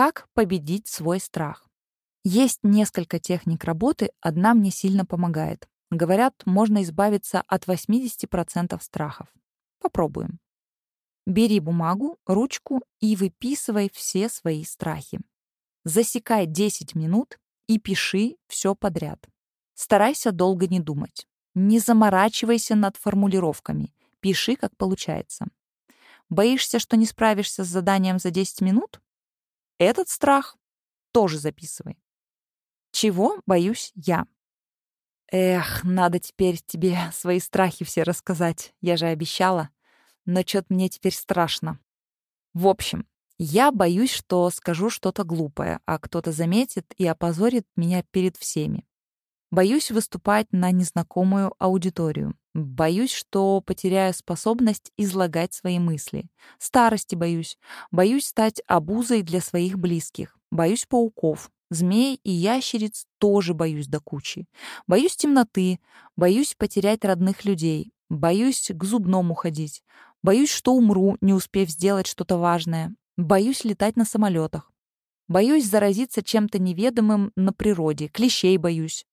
Как победить свой страх? Есть несколько техник работы, одна мне сильно помогает. Говорят, можно избавиться от 80% страхов. Попробуем. Бери бумагу, ручку и выписывай все свои страхи. Засекай 10 минут и пиши все подряд. Старайся долго не думать. Не заморачивайся над формулировками. Пиши, как получается. Боишься, что не справишься с заданием за 10 минут? Этот страх тоже записывай. Чего боюсь я? Эх, надо теперь тебе свои страхи все рассказать. Я же обещала. Но что-то мне теперь страшно. В общем, я боюсь, что скажу что-то глупое, а кто-то заметит и опозорит меня перед всеми. Боюсь выступать на незнакомую аудиторию. Боюсь, что потеряю способность излагать свои мысли. Старости боюсь. Боюсь стать обузой для своих близких. Боюсь пауков. Змей и ящериц тоже боюсь до кучи. Боюсь темноты. Боюсь потерять родных людей. Боюсь к зубному ходить. Боюсь, что умру, не успев сделать что-то важное. Боюсь летать на самолетах. Боюсь заразиться чем-то неведомым на природе. Клещей боюсь.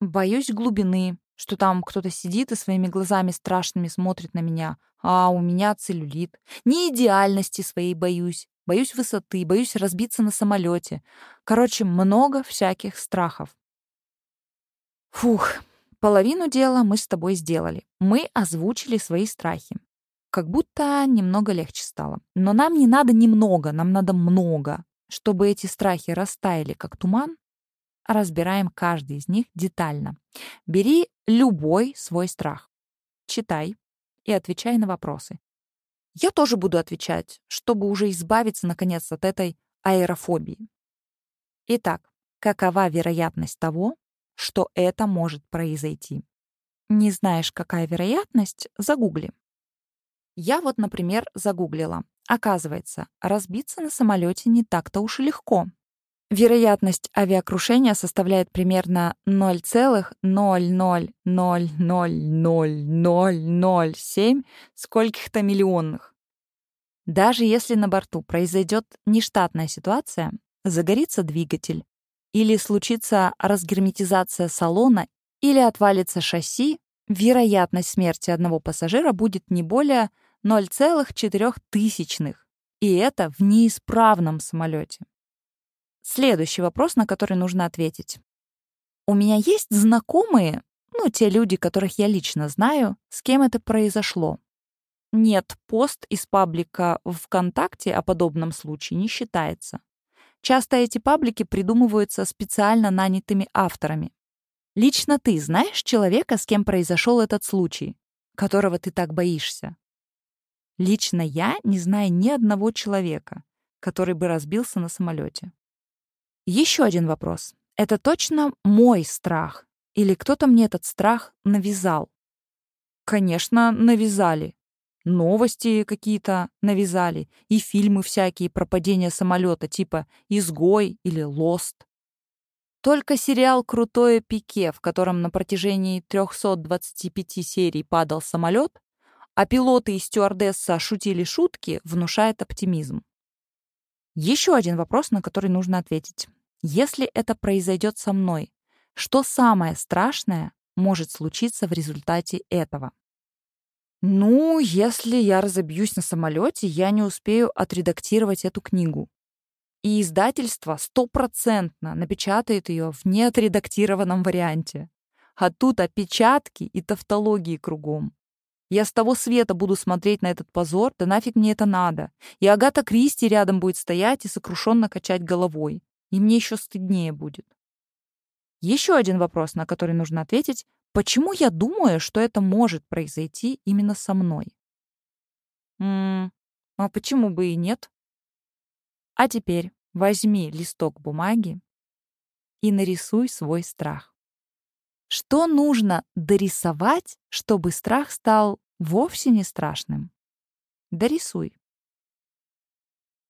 Боюсь глубины, что там кто-то сидит и своими глазами страшными смотрит на меня, а у меня целлюлит. Не идеальности своей боюсь. Боюсь высоты, боюсь разбиться на самолете. Короче, много всяких страхов. Фух, половину дела мы с тобой сделали. Мы озвучили свои страхи. Как будто немного легче стало. Но нам не надо немного, нам надо много. Чтобы эти страхи растаяли, как туман, разбираем каждый из них детально. Бери любой свой страх. Читай и отвечай на вопросы. Я тоже буду отвечать, чтобы уже избавиться, наконец, от этой аэрофобии. Итак, какова вероятность того, что это может произойти? Не знаешь, какая вероятность? Загугли. Я вот, например, загуглила. Оказывается, разбиться на самолете не так-то уж и легко. Вероятность авиакрушения составляет примерно 0,0000007 скольких-то миллионных. Даже если на борту произойдет нештатная ситуация, загорится двигатель, или случится разгерметизация салона, или отвалится шасси, вероятность смерти одного пассажира будет не более 0,04, и это в неисправном самолете. Следующий вопрос, на который нужно ответить. У меня есть знакомые, ну, те люди, которых я лично знаю, с кем это произошло. Нет, пост из паблика ВКонтакте о подобном случае не считается. Часто эти паблики придумываются специально нанятыми авторами. Лично ты знаешь человека, с кем произошел этот случай, которого ты так боишься? Лично я не знаю ни одного человека, который бы разбился на самолете. Еще один вопрос. Это точно мой страх? Или кто-то мне этот страх навязал? Конечно, навязали. Новости какие-то навязали. И фильмы всякие про падение самолета, типа «Изгой» или «Лост». Только сериал «Крутое пике», в котором на протяжении 325 серий падал самолет, а пилоты и стюардесса шутили шутки, внушает оптимизм. Еще один вопрос, на который нужно ответить. Если это произойдет со мной, что самое страшное может случиться в результате этого? Ну, если я разобьюсь на самолете, я не успею отредактировать эту книгу. И издательство стопроцентно напечатает ее в неотредактированном варианте. А тут опечатки и тавтологии кругом. Я с того света буду смотреть на этот позор, да нафиг мне это надо. И Агата Кристи рядом будет стоять и сокрушенно качать головой и мне еще стыднее будет. Еще один вопрос, на который нужно ответить. Почему я думаю, что это может произойти именно со мной? М а почему бы и нет? А теперь возьми листок бумаги и нарисуй свой страх. Что нужно дорисовать, чтобы страх стал вовсе не страшным? Дорисуй.